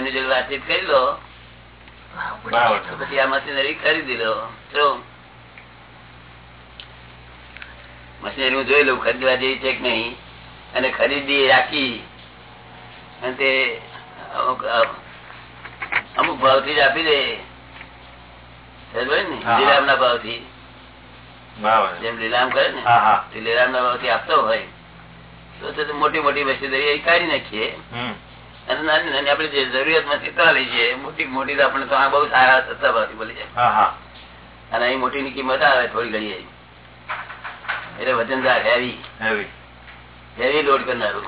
એમની જોડે વાતચીત કરી લો. પછી આ મશીનરી ખરીદી લો. મશીનરી હું જોઈ લઉં ખરીદવા જેવી છે કે નહીં? અને ખરીદી રાખી. અને તે અમુક અમુક ભાવથી જ આપી દે. લીલામ ના? ભાવથી. થી જેમ લીલામ કરે ને લીલામ ના ભાવથી આપતો હોય. તો તે મોટી મોટી મશીનરી એ કાઢી નાખીએ. અને નાની નાની આપણે જે જરૂરિયાત નથી તો લઈ જઈએ મોટી મોટી તો આપણે તો આ બહુ સારા સસ્તા ભાવથી બોલી જાય અને અહીં મોટી ની કિંમત આવે થોડી ઘડીએ એટલે વજનદાર હેવી હેવી લોડ કરનારું.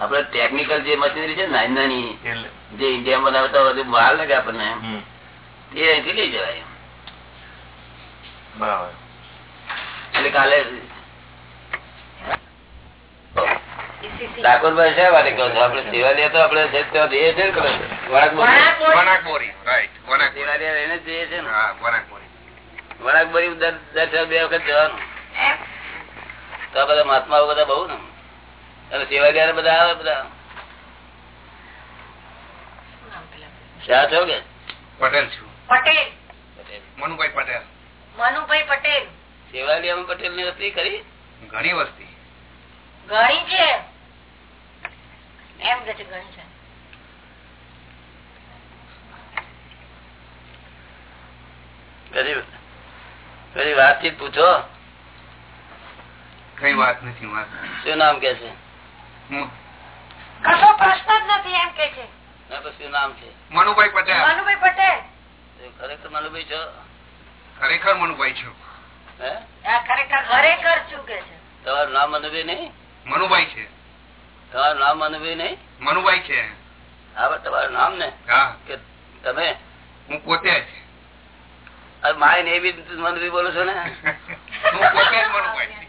આપડે ટેકનિકલ જે મશીનરી છે નાની નાની જે ઇન્ડિયા બનાવતા હોય બહાર લાગે આપણને. તે અહીંથી લઈ જવાય. બરાબર. એટલે કાલે ઠાકોરભાઈ શા માટે કહો છો. આપડે સેવાલિયા તો આપડે છે ત્યાં જઈએ છે ને ખબર છે? વણાકબોરી. વણાકબોરી રાઈટ વણાકબોરી સેવાલિયા રહીને જઈએ છે ને. વણાકબોરી વણાકબોરી દર દર બે વખત જવાનું. તો બધા મહાત્માઓ બધા બહુ ને. અને સેવાલિયા બધા આવે બધા. શા છો કે? પટેલ છું. પટેલ. મનુભાઈ પટેલ. મનુભાઈ પટેલ. સેવાલિયામાં પટેલની વસ્તી કરી ઘણી વસ્તી. ઘણી છે? એમ કે છે ઘણી છે. કદી કદી વાતચીત પૂછો. કઈ વાત નથી શું નામ કે છે? કશો પ્રશ્ન જ નથી એમ કે છે. શું નામ છે? મનુભાઈ પટેલ. મનુભાઈ પટેલ. ખરેખર મનુભાઈ છો? ખરેખર મનુભાઈ છું. હે? ખરેખર ખરેખર શું કે છે? તમારું નામ મનુભાઈ નહીં? મનુભાઈ છે. તમારું નામ મનુભાઈ નહીં? મનુભાઈ છે. હા તમારું નામ ને? કે તમે? હું પોતે જ. માય ને એવી મનુભાઈ બોલો છો ને? હું પોતે જ મનુભાઈ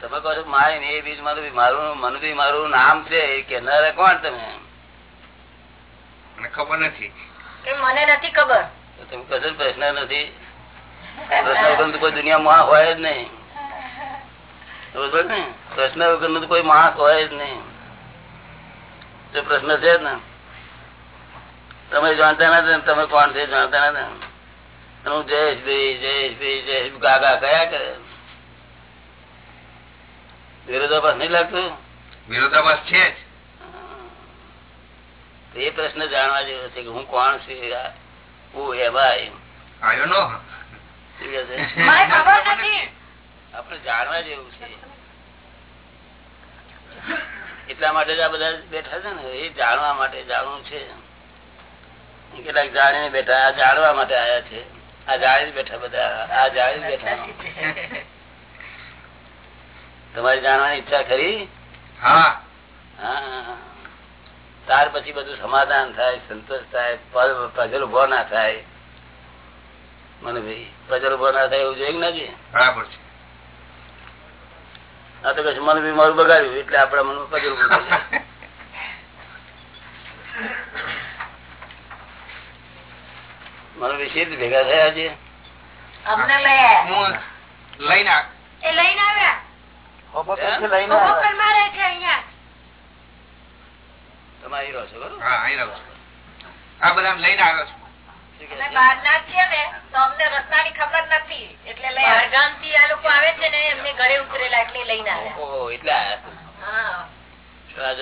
તમે કહો છો માય ને એવી જ મનુભાઈ. મારું મનુભાઈ મારું નામ છે એ કહેનારા કોણ તમે? મને ખબર નથી. મને નથી ખબર. તમે કશો પ્રશ્ન નથી. પ્રશ્ન કોઈ દુનિયામાં હોય જ નહીં. પ્રશ્ન વગરનું કોઈ માણસ હોય જ નહીં. જો પ્રશ્ન છે ને. તમે જાણતા નથી ને તમે કોણ છે જાણતા નથી હું જયેશભાઈ જયેશભાઈ જયેશ ગાગા કયા કરે? વિરોધાભાસ નહીં લાગતું? વિરોધાભાસ છે એ પ્રશ્ન જાણવા જેવો છે કે હું કોણ છું? હું એવાય આવ્યો નો? ખબર નથી. આપણે જાણવા જેવું છે. એટલા માટે જ આ બધા બેઠા છે ને એ જાણવા માટે જાણવું છે. કેટલાક જાણીને બેઠા આ જાણવા માટે આયા છે. આ જાણી બેઠા બધા આ જાણી બેઠા. તમારી જાણવાની ઈચ્છા ખરી? હા. ત્યાર પછી બધું સમાધાન થાય સંતોષ થાય પજલ ઊભો ના થાય. મને ભાઈ પજલ ઊભો ના થાય એવું જોઈએ નથી બરાબર છે. આ તો કશું મને બી મારું બગાડ્યું એટલે આપડા મને બી શી ભેગા થયા છે અમને લઈ આયા હું લઈને લઈને આવ્યા. હોમવર્ક મારે છે તમે અહીં રહો છો બરોબર? આ બધા લઈને આવ્યો છું.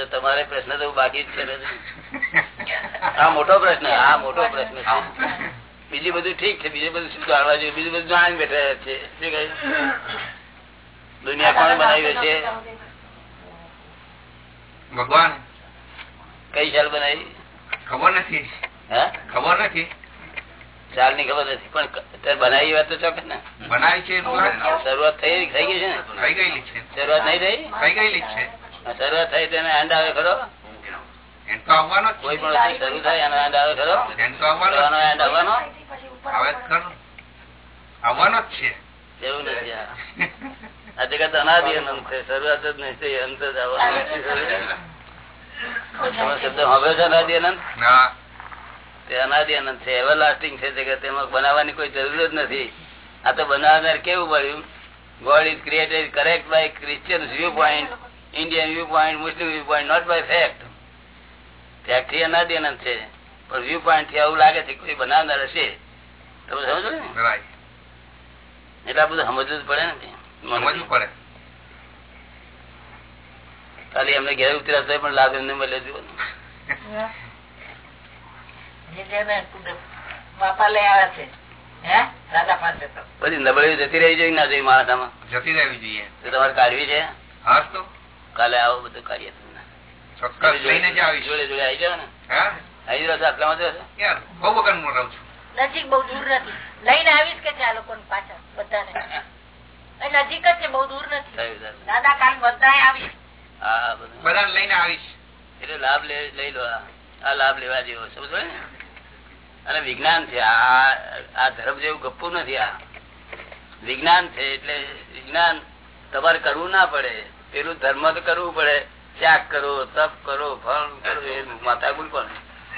તમારે પ્રશ્ન તો બાકી જ છે આ મોટો પ્રશ્ન આ મોટો પ્રશ્ન છે. બીજું બધું ઠીક છે બીજું બધું શું જાણવા જોઈએ બીજું બધું જાણી બેઠા છે. શું દુનિયા કોણ બનાવી છે? ભગવાન. કઈ સાલ બનાવી? ખબર નથી. હા? ખબર નથી. સાલની ખબર નથી પણ અત્યારે બનાવી વાત તો ચોક્કસ ને. બનાવી છે શરૂઆત થઈ થઈ ગઈ છે ને? થઈ ગયેલી છે. શરૂઆત નહીં થઈ? થઈ ગયેલી છે. શરૂઆત થઈ તેને એન્ડ આવે ખરો? જ કોઈ પણ શરૂ થાય એનો એન્ડ આવે ખરો? જ એન્ડ આવવાનો? જ આવવાનો જ છે. એવું નથી આ આ જગત અનાદિ અનંત છે. શરૂઆત જ નહીં થઈ અંત જ આવવાનો શબ્દ હવે છે અનાદિ અનંત? ના. તે અનાદિ અનંત છે એવર લાસ્ટિંગ છે જગત. એમાં બનાવવાની કોઈ જરૂર જ નથી. આ તો બનાવનાર કેવું પડ્યું God is created correct by Christian viewpoint Indian viewpoint Muslim viewpoint not by fact ફેક્ટથી અનાદિ અનંત છે. પણ વ્યૂ પોઈન્ટથી આવું લાગે છે કોઈ બનાવનાર હશે. તમે સમજો ને? એટલે આ બધું સમજવું જ પડે ને સમજવું પડે. ખાલી એમને ઘેર ઉતર્યા પણ લાભ એમને મળે જુઓ ને. જે જેને બાપા લઈ આવ્યા છે હે દાદા પાસે તો બધી નબળી જતી રહી જોઈએ ના જોઈએ મારા જતી રહેવી જોઈએ. તમારે કાઢવી છે. હા તો. કાલે આવો બધું કાઢીએ તમને. ચોક્કસ લઈને જ જોડે જોડે આવી જાવ ને. હા? આવી જાવ આટલામાં તો બહુ વગર હું રહું છું. નજીક બહુ દૂર નથી. લઈને આવીશ કે છે આ લોકો પાછા બધાને? નજીક જ છે બહુ દૂર નથી. દાદા કાલ બધા આવીશ. હા બધું લઈને આવીશ. એટલે લાભ લે- લઈ લો આ. લાભ લેવા જેવો સમજો ને? અને વિજ્ઞાન છે આ આ ધર્મ જેવું ગપ્પું નથી આ. વિજ્ઞાન છે એટલે વિજ્ઞાન તમારે કરવું ના પડે. પેલું ધર્મ તો કરવું પડે. ત્યાગ કરો તપ કરો ફળ કરો એ માતા ગુલ પણ.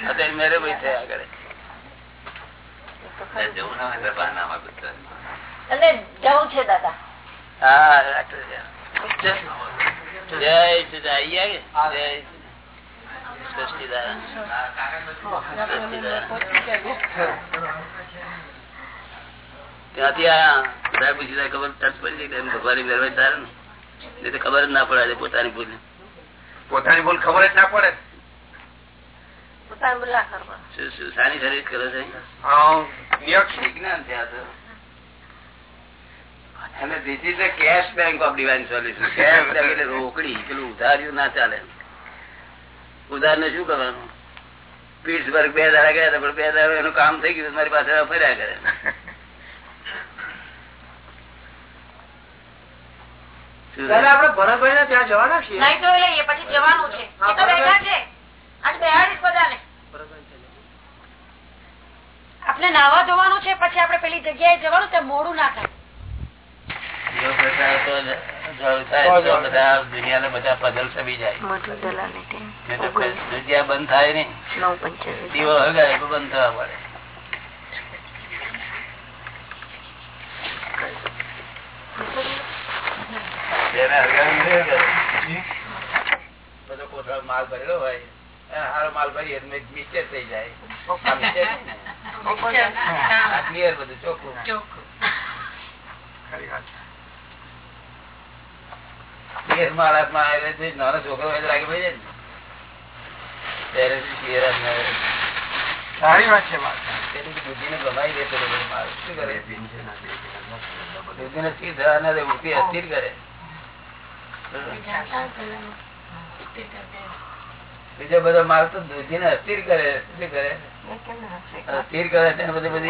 અત્યારે મેરે ભાઈ થયા કરે જવું છે દાદા. હા. જય જય સચિદાનંદ. ત્યાંથી આયા સાહેબ પૂછી જાય ખબર ટચ પડી જાય ભગવાનની મહેરબાની તારે ને તો ખબર જ ના પડે પોતાની ભૂલ પોતાની ભૂલ ખબર જ ના પડે પોતાનું શું શું સર્વિસ કરે છે આ તો અને divine solution. Cash bank એટલે રોકડી પેલું ઉધાર્યું ના ચાલે ઉધાર ને શું કરવાનું? પીટ્સબર્ગ બે દાડા ગયા પણ બે દાડા એનું કામ થઈ ગયું મારી પાસે ફર્યા કરે. આપડે ભરતભાઈ ને ત્યાં જવાના છીએ? નહીં તો લઈએ પછી જવાનું છે. એ તો બેઠા છે. આજ બેહાડીશ બધાને. આપણે નાવા ધોવાનું છે પછી આપણે પેલી જગ્યાએ જવાનું ત્યાં મોડું ના થાય. બધા તો જળ થાય તો બધા દુનિયાના બધા પઝલ સમી જાય નહીં બંધ થાય નહીં. દીવો હળગાય તો બંધ થવા પડે તેને હળગાવી નહીં હળગાવે. બધો કોથળો માલ ભરેલો હોય. હારો માલ ભરીએ મિક્સર થઈ જાય. clear બધું ચોખ્ખું. ખરી વાત. Clear માણસમાં આવે છે નાનો છોકરો હોય તો લાગે પડી જાય ને. ત્યારે સારી વાત છે. શું કરે? સ્થિર થવા ના દે બુદ્ધિ અસ્થિર કરે. બીજો બધો માલ તો બુદ્ધિને અસ્થિર કરે. શું કરે? સ્થિર કરે છે બધી બધી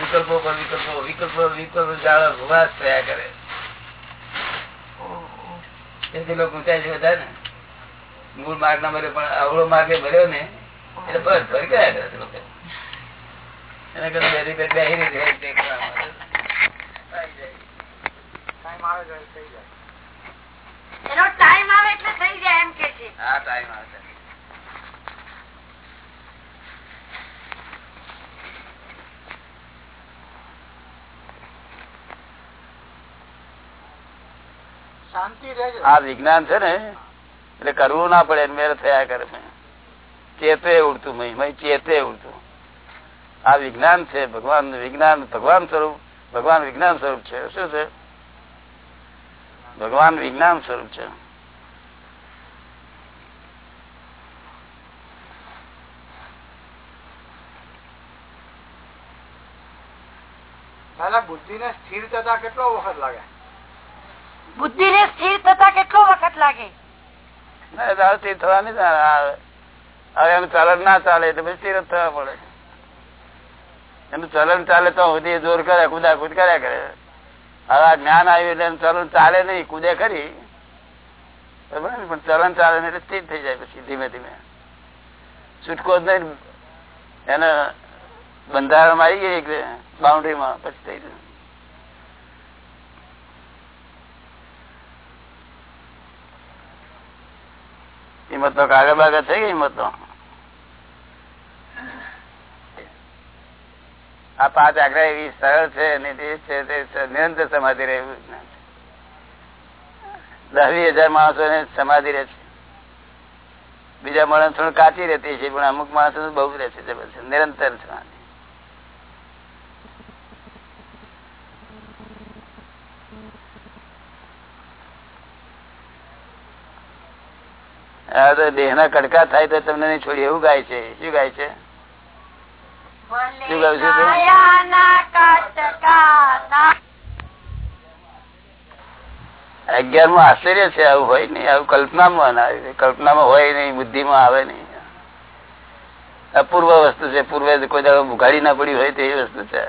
વિકલ્પો પર વિકલ્પો વિકલ્પો વિકલ્પો જાળો ભૂવાસ થયા કરે. તેથી લોકો ઊંચાઈ છે બધા ને? મૂળ માર્ગ ના મળ્યો પણ અવળો માર્ગે ભર્યો ને એટલે બસ ભરી ગયા કરે લોકો. એના કરતા બેરી બેરી બેહી રહી આવી. ટાઈમ આવે થઈ જાય. એનો ટાઈમ આવે એટલે થઈ જાય એમ કે છે. હા ટાઈમ આવશે શાંતિ રહેજો આ વિજ્ઞાન છે ને, એટલે કરવું ના પડે મેળ થયા કરે. ચેતે ઉડતું મય મય ચેતે ઉડતું. આ વિજ્ઞાન છે, ભગવાન વિજ્ઞાન, ભગવાન સ્વરૂપ, ભગવાન વિજ્ઞાન સ્વરૂપ છે. શું છે? ભગવાન વિજ્ઞાન સ્વરૂપ છે. બુદ્ધિ ને સ્થિર થતા કેટલો વખત લાગે? બુદ્ધિ ને સ્થિર થતા કેટલો વખત લાગે? સ્થિર થવાની જ હવે એનું ચલણ ના ચાલે એટલે સ્થિર થવા પડે. એનું ચલણ ચાલે તો સુધી જોર કરે, કુદા કુદ કર્યા કરે. હવે જ્ઞાન આવ્યું એટલે ચલણ ચાલે નહીં, કુદે ને? પણ ચલણ ચાલે નહીં એટલે સ્થિર થઈ જાય પછી ધીમે ધીમે. છૂટકો જ નહીં. એને બંધારણમાં આવી ગઈ બાઉન્ડ્રીમાં પછી થઈ ગયું હિંમત કાગળ બાગળ થઈ ગઈ હિંમત આ પાંચ આગ્રહ એવી સરળ છે અને તે છે તે નિરંતર સમાધિ રહેવું દસ દસવી હજાર માણસો ને સમાધિ રહે છે. બીજા માણસ થોડું કાચી રહેતી છે, પણ અમુક માણસો બહુ રહે છે નિરંતર સમાધિ. આ તો દેહ ના કડકા થાય તો તમને નહીં છોડી, એવું ગાય છે? શું ગાય છે? શું ગાયું છે અગિયારમાં આશ્ચર્ય છે, આવું હોય નઈ આવું કલ્પનામાં કલ્પનામાં હોય નહીં, બુદ્ધિમાં આવે નહીં. અપૂર્વ વસ્તુ છે, પૂર્વે કોઈ દાડો ઉઘાડી ના પડી હોય તેવી વસ્તુ છે.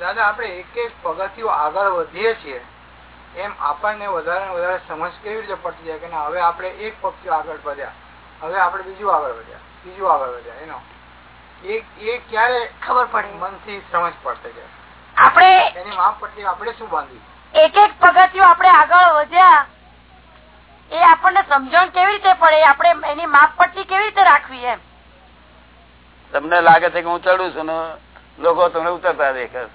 દાદા, આપણે એક એક પગથિયું આગળ વધીએ છીએ. એમ આપણને વધારે ને વધારે સમજ કેવી રીતે પડતી જાય કે ના, હવે આપણે એક પક્ષ આગળ વધ્યા હવે આપણે બીજું આગળ વધ્યા બીજું આગળ વધ્યા એનો. એક એ ક્યારે ખબર પડી. મનથી સમજ પડતી જાય. આપણે એની માફ પડતી આપણે શું બાંધી એક એક પગથિયું આપણે આગળ વધ્યા એ આપણને સમજણ કેવી રીતે પડે? આપણે એની માપ પટ્ટી કેવી રીતે રાખવી એમ? તમને લાગે છે કે હું ચડું છું ને લોકો તમને ઉતરતા દેખે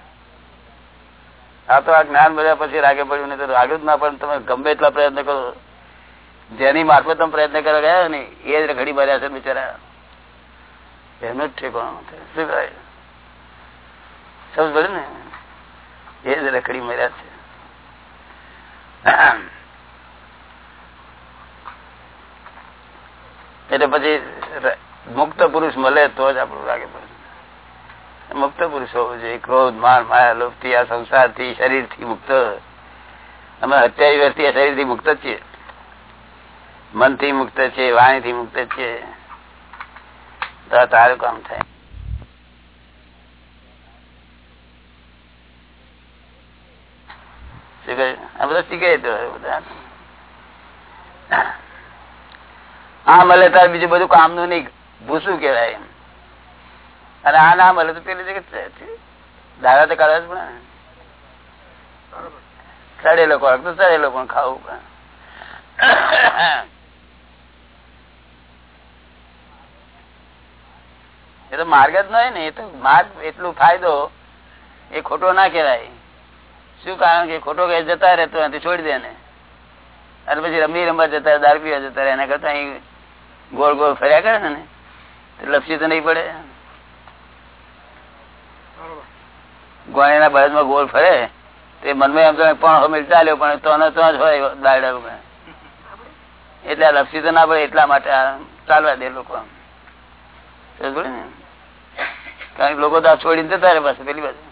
આ તો આ જ્ઞાન મળ્યા પછી રાગે પડ્યું નહીં તો જ ના, પણ તમે ગમે એટલા પ્રયત્ન કરો. જેની મારફત તમે પ્રયત્ન કરવા ગયા ને, એ જ ઘડી માર્યા છે બિચારા. એનું જ ઠેકાણું શું કરાય સમજ પડે ને? એ જ રખડી મર્યા છે. એટલે પછી મુક્ત પુરુષ મળે તો જ આપણું રાગે પડે. મુક્ત પુરુષ હોવો જોઈએ. ક્રોધ માન માયા, લોભ આ સંસારથી શરીરથી મુક્ત. અમે અત્યાવીસ વ્યક્તિ આ શરીરથી મુક્ત છીએ. મનથી મુક્ત છે, વાણી થી મુક્ત છે તો તારું કામ થાય. આ બધા શીખે તો બધા. આ મળે તાર બીજું બધું કામનું નહીં. ભૂસું કેવાય એમ. અને આ નામ હલે તો પેલી દાડા તો કરે ને. સડેલો ખોરાક તો ચડેલો પણ ખાવું પણ. એ તો માર્ગ જ નહીં ને, એ તો માર્ગ એટલું ફાયદો, એ ખોટો ના કહેવાય. શું કારણ કે ખોટો કે જતા રહેતો નથી છોડી દે ને અને પછી રમી રમવા જતા દારૂ પીવા જતા રહે, એના કરતા અહીં ગોળ ગોળ ફર્યા કરે ને લપસી તો નહીં પડે બરોબર ગોળીના બળદમાં ગોળ ફરે, તે મનમાં એમ તો પણ હમેલ ચાલ્યો પણ તો ને તો જ એટલે આ લપસી તો ના પડે, એટલા માટે ચાલવા દે લોકો ને? કારણ કે લોકો તો છોડીને જતા રહે પાસે પેલી બાજુ.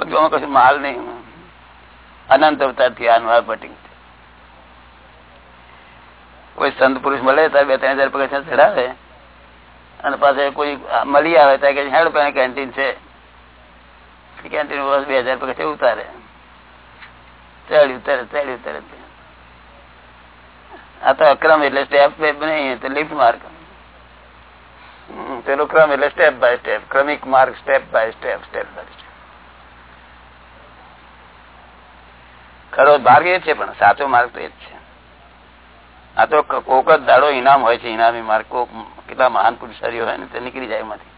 કશું માલ નહીં અનંત અવતારથી નવા પટિંગ કોઈ સંત પુરુષ મળે ત્યારે બે ત્રણ હજાર પગથિયા ચડાવે અને પાસે કોઈ મળી આવે ત્યાં હેડ પાસે કેન્ટીન છે. કેન્ટીન વર્ષ બે હજાર પગથિયા ઉતારે. ચડ્યું ઉતારે ચડ્યું ઉતારે. આ તો અક્રમ એટલે સ્ટેપ નહીં તો લિફ્ટ માર્ગ પેલો ક્રમ એટલે સ્ટેપ બાય સ્ટેપ ક્રમિક માર્ગ step by step step by step ખરો, માર્ગ એ છે, પણ સાચો માર્ગ તો એ જ છે. આ તો કોક જ દાડો ઇનામ હોય છે, ઇનામી માર્ગ, કોક કેટલા મહાન પુરુષારીઓ હોય ને તે નીકળી જાય એમાંથી.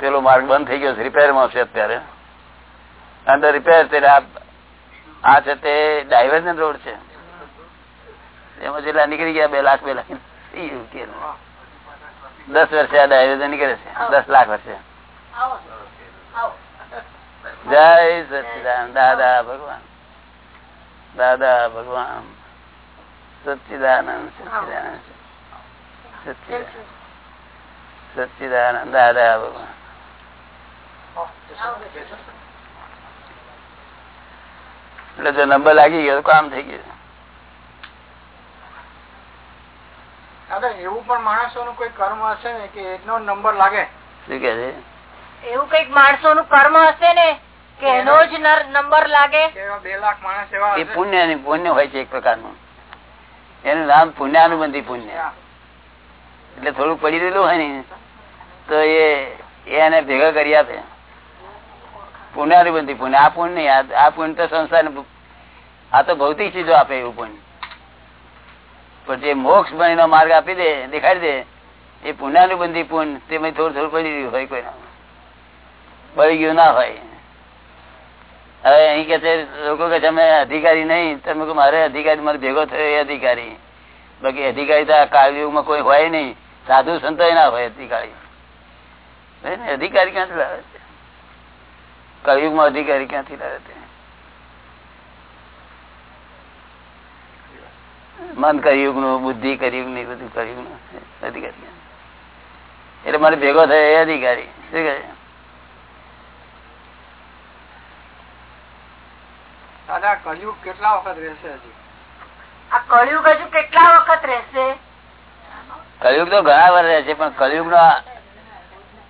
પેલો માર્ગ બંધ થઈ ગયો છે રિપેરમાં છે અત્યારે. અંદર રિપેર આ આ છે તે ડાયવર્ઝન રોડ છે. એમાં જેટલા નીકળી ગયા બે લાખ બે લાખ. દસ વર્ષે આ ડાયવર્ઝન નીકળે છે. દસ લાખ વર્ષે. જય સચિદાન. દાદા ભગવાન. દાદા ભગવાન. સચિદાનંદ સચિદાનંદ સચિદાનંદ સચિદાનંદ દાદા ભગવાન એટલે જો નંબર લાગી ગયો કામ થઈ ગયું એવું પણ માણસો નું કોઈ કર્મ હશે ને કે એનો નંબર લાગે શું કે છે એવું કંઈક માણસો નું કર્મ હશે ને કે એનો જ નંબર લાગે બે લાખ માણસ એવા પુણ્યની પુણ્ય હોય છે એક પ્રકારનું એનું નામ પુણ્યાનુબંધી પુણ્ય. એટલે થોડું પડી રહેલું હોય ને તો એ એને ભેગા કરી આપે. પુણ્યાનુબંધી પુણ્ય. આ પુણ્ય નહીં આ- આ પુણ્ય તો સંસાર આ તો ભૌતિક ચીજો આપે એવું પુણ્ય. પણ જે મોક્ષ બનીનો માર્ગ આપી દે દેખાડી દે એ પુણ્યાનુબંધી પુણ્ય તેમાં થોડું થોડું પડી રહ્યું હોય કોઈ બળી ગયું ના હોય. હવે અહીં કે છે, લોકો કે તમે અધિકારી નહીં. તમે મારે અધિકારી, મારે ભેગો થયો અધિકારી. બાકી અધિકારી તો આ કાળયુગમાં કોઈ હોય નહીં. સાધુ સંતો ના હોય અધિકારી. અધિકારી ક્યાંથી લાવે છે? કળિયુગમાં અધિકારી ક્યાંથી લાવે છે? મન કળિયુગનું બુદ્ધિ કળિયુગની બધું કળિયુગનું અધિકારી એટલે મારે ભેગો થયો એ અધિકારી. શું કહે દાદા કળિયુગ કેટલા વખત રહેશે હજી? આ કળિયુગ હજુ કેટલા વખત રહેશે? કળિયુગ તો ઘણા વાર રહે છે પણ કળિયુગ નો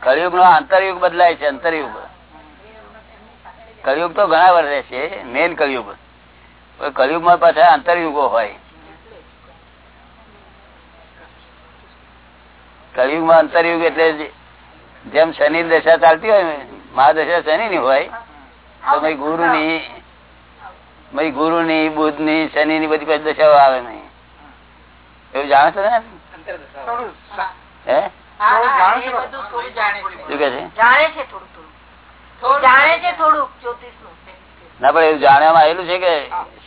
કળિયુગ નો અંતરયુગ બદલાય છે અંતરયુગ. કળિયુગ તો ઘણા વાર રહે છે મેન કળિયુગ. કળિયુગમાં પાછા અંતરયુગો હોય. કળિયુગમાં અંતરયુગ એટલે જેમ શનિ દશા ચાલતી હોય ને મહાદશા શનિ ની હોય તો ભાઈ ગુરુ ની ભાઈ ગુરુ ની બુદ્ધની શનિ ની બધી પછી દશાઓ આવે નહીં. એવું જાણો છો ને થોડું સા- હે હા, થોડું હા, જાણો એ છો? બધું થોડું જાણે છે. શું કે છે? જાણે છે થોડું થોડું. જાણે છે થોડુંક જ્યોતિષનું ના પણ એવું જાણવામાં આવેલું છે કે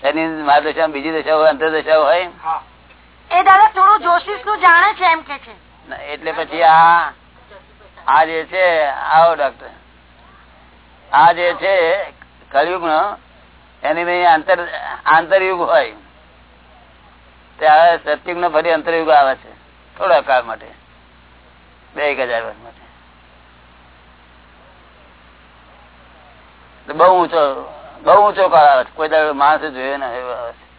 શનિ મહાદશા બીજી દશા હોય હોય? એ દાદા થોડું નું જાણે છે એમ કે છે. એટલે પછી આ આ જે છે આવો ડોક્ટર આ જે છે કળિયુગ નો એની મેં આંતર, આંતરયુગ હોય. ત્યારે સત્યુગ નો ફરી અંતરયુગ આવે છે. થોડા કાળ માટે. બે એક હજાર વર્ષ માટે. બહુ ઊંચો બહુ ઊંચો કાળ આવે છે. કોઈ દાડો માણસ જોયો ને એવો આવે છે.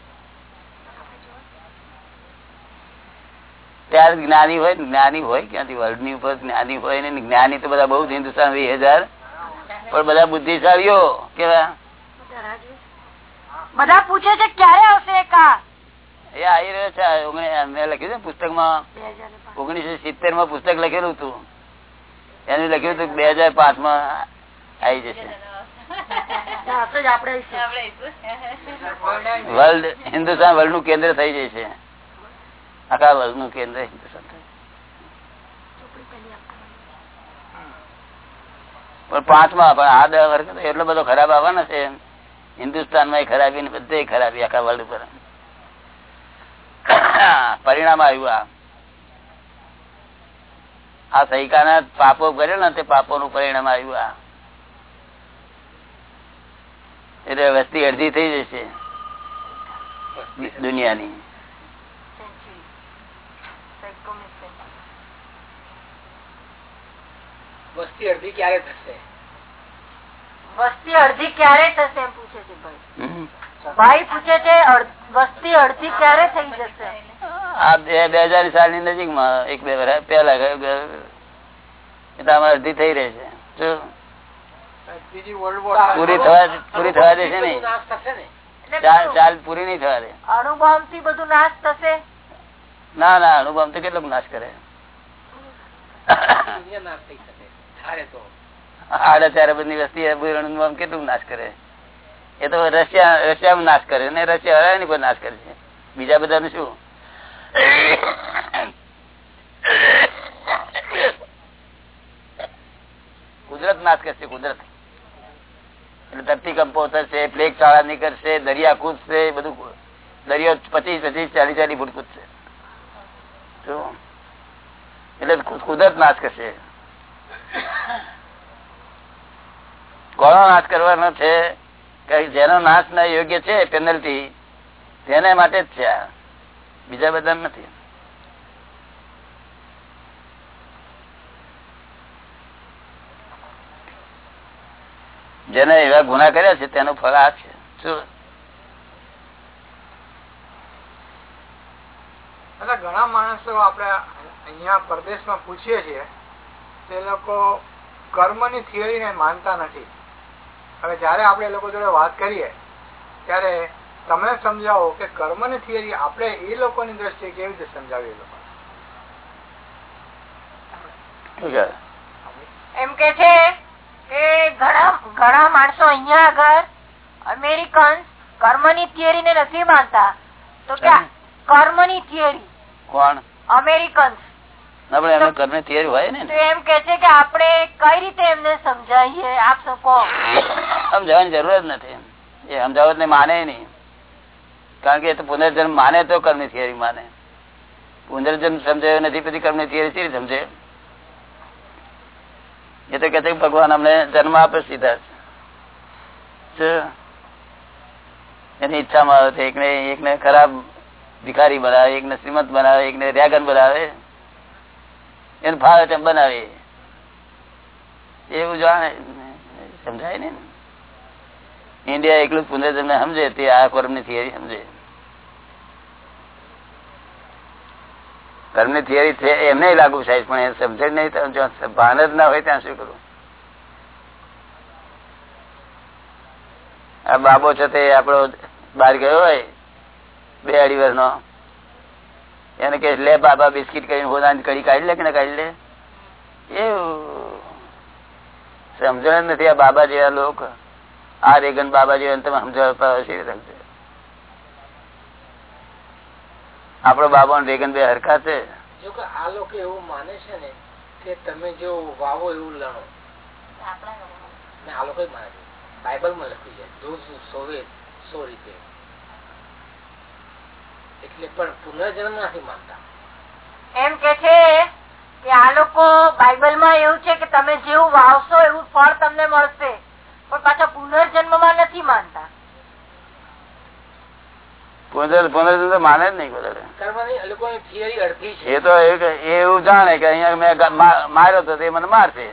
ત્યારે જ્ઞાની હોય જ્ઞાની હોય ક્યાંથી? વર્લ્ડની ઉપર જ્ઞાની હોય ને જ્ઞાની તો બધા બહુ હિન્દુસ્તાન વીસ હજાર. પણ બધા બુદ્ધિશાળીઓ કેવા? બધા પૂછે છે ક્યારે આવશે એ એ આવી રહ્યો છે મેં લખ્યું છે ને પાંચ. ઓગણીસો સિત્તેરમાં પુસ્તક લખેલું હતું. એનું લખ્યું હતું બે હાજર પાંચમાં આવી જશે. હશે જ આપણે આવીશું. વર્લ્ડ હિન્દુસ્તાન વર્લ્ડનું કેન્દ્ર થઈ જશે આખા વર્લ્ડનું કેન્દ્ર હિન્દુસ્તાન પણ પાંચમાં પણ આ દર વર્ગ તો એટલો બધો ખરાબ આવવાના છે. હિન્દુસ્તાનમાં ખરાબી બધે ખરાબી આખા વર્લ્ડ પર પરિણામ આવ્યું આ. આ સૈકાના પાપો કર્યો ને તે પાપો નું પરિણામ આવ્યું આ. એટલે વસ્તી અડધી થઈ જશે દુનિયાની. વસ્તી અડધી ક્યારે થશે? વસ્તી અડધી ક્યારે થશે એમ પૂછે છે ભાઈ? ભાઈ પૂછે છે વસ્તી અડધી ક્યારે થઈ જશે? આ બે બે હજાર સાલની નજીકમાં એક બે વર્ષ પેલા એટલે અડધી થઈ રહી છે. શું? ત્રીજી વર્લ્ડ વોર પૂરી થવા પૂરી થવા દેશે નહીં ને. ચાલ પૂરી નહીં થવા દે. અણુબોમ્બથી બધું નાશ થશે? ના ના અનુભવ તો કેટલોક નાશ કરે. નાશ થઈ શકે. આડા ચારે બધી વસ્તી અણુબોમ્બ કેટલું નાશ કરે? એ તો રશિયા, રશિયામાં નાશ ને બીજા બધાનું શું? કુદરત નાશ કરશે, કુદરત. એટલે ધરતીકંપો થશે પ્લેગ શાળા નીકળશે, દરિયા કૂદશે, બધું દરિયો પચીસ પચીસ, ચાલીસ ચાલીસ ફૂટ કૂદશે? એટલે કુદરત નાશ કરશે. કોનો નાશ કરવાનો છે જેનો નાશ ના યોગ્ય છે પેનલ્ટી તેને માટે જ છે બીજા બધા નથી. જેને એવા ગુના કર્યા છે, તેનું ફળ આ છે. શું? ઘણા માણસો આપણે અહીંયા પરદેશમાં પૂછીએ છીએ, તે લોકો કર્મની થિયરીને માનતા નથી. હવે જયારે આપણે લોકો જોડે વાત કરીએ ત્યારે તમે સમજાવો કે કર્મની થિયરી આપણે એ લોકોની દ્રષ્ટિએ કેવી રીતે સમજાવીએ લોકો એમ કે છે કે ઘણા ઘણા માણસો અહીંયા આગળ અમેરિકન કર્મની થિયરી ને નથી માનતા. તો કે હા. કર્મની થિયરી કોણ? અમેરિકન્સ. ના પણ એમને કર્મની થિયરી હોય ને એમ કે છે કે આપણે કઈ રીતે એમને સમજાવીએ? આપ શકો સમજાવવાની જરૂર જ નથી. એ સમજાવત ને માને નહીં. કારણ કે એ તો પુનર્જન્મ માને તો કર્મની થિયરી માને. પુનર્જન્મ સમજાયો નથી પછી કર્મની થિયરી સી સમજે? એ તો કે છે કે ભગવાન અમને જન્મ આપે સીધા? એની ઈચ્છામાં આવે છે એકને એકને ખરાબ ભિખારી બનાવે એકને શ્રીમંત બનાવે એકને રેગન બનાવે. એને ભાવે તેમ બનાવે એવું જાણે. સમજાય ને? ઇન્ડિયા એકલું પુનર્જન્મ સમજે, તે આ કર્મની થિયરી સમજે. કર્મની થિયરી છે એમને લાગુ થાય પણ એ સમજે નહીં જો ભાન જ ના હોય ત્યાં શું કરું? આ બાબો છે તે આપણો બહાર ગયો હોય, બે અઢી વર્ષનો. એને કે લે બાબા બિસ્કીટ કરીને હોદાની કરી કાઢી લે કે ના કાઢી લે? એવું. સમજણ નથી આ બાબા જેવા લોકો. આ રેગન બાબા જેવા તમે સમજાવવા સમજે? આપણો બાબા ને રેગન બે હરખા છે. જો કે આ લોકો એવું માને છે ને કે તમે જો વાવો એવું લણો. આ લોકો માને બાઇબલમાં લખ્યું છે જો સોવે સો રીતે એટલે પણ પુનર્જન્મ નથી માનતા. એમ કે છે કે આ લોકો બાઇબલમાં એવું છે કે તમે જેવું વાવશો એવું ફળ તમને મળશે પણ પાછા પુનર્જન્મમાં નથી માનતા. પુનર્જન્મ માને જ નહીં એ અડધી છે. તો એ કે- એ એવું જાણે કે અહીંયા મેં ગા- માર્યો તો તે મને મારશે.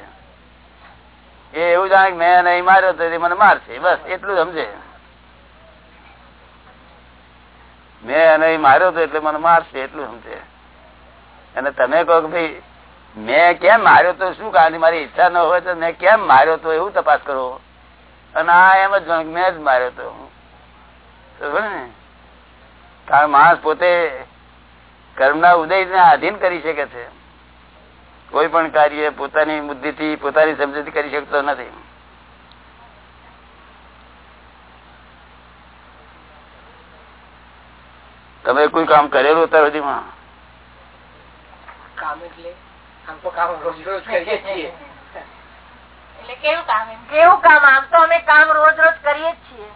એ એવું જાણે કે મેં નહીં માર્યો તો તે મને મારશે. બસ એટલું સમજે. મેં એને માર્યો તો એટલે મને મારશે, એટલું સમજે. અને તમે કહો કે ભાઈ, મેં કેમ માર્યો તો શું કારણ? મારી ઈચ્છા ન હોય તો મેં કેમ માર્યો તો? એવું તપાસ કરો. અને આ એમ જ મેં જ માર્યો તો. કારણ માણસ પોતે કર્મના ઉદયને આધીન કરી શકે છે? કોઈ પણ કાર્ય પોતાની બુદ્ધિથી, પોતાની સમજૂતી કરી શકતો નથી. તમે કોઈ કામ કરેલું અત્યાર સુધીમાં? કામ એટલે આમ તો કામ રોજ રોજ કરીએ છીએ. એટલે કેવું કામ કેવું કામ? આમ તો અમે કામ રોજ રોજ કરીએ છીએ.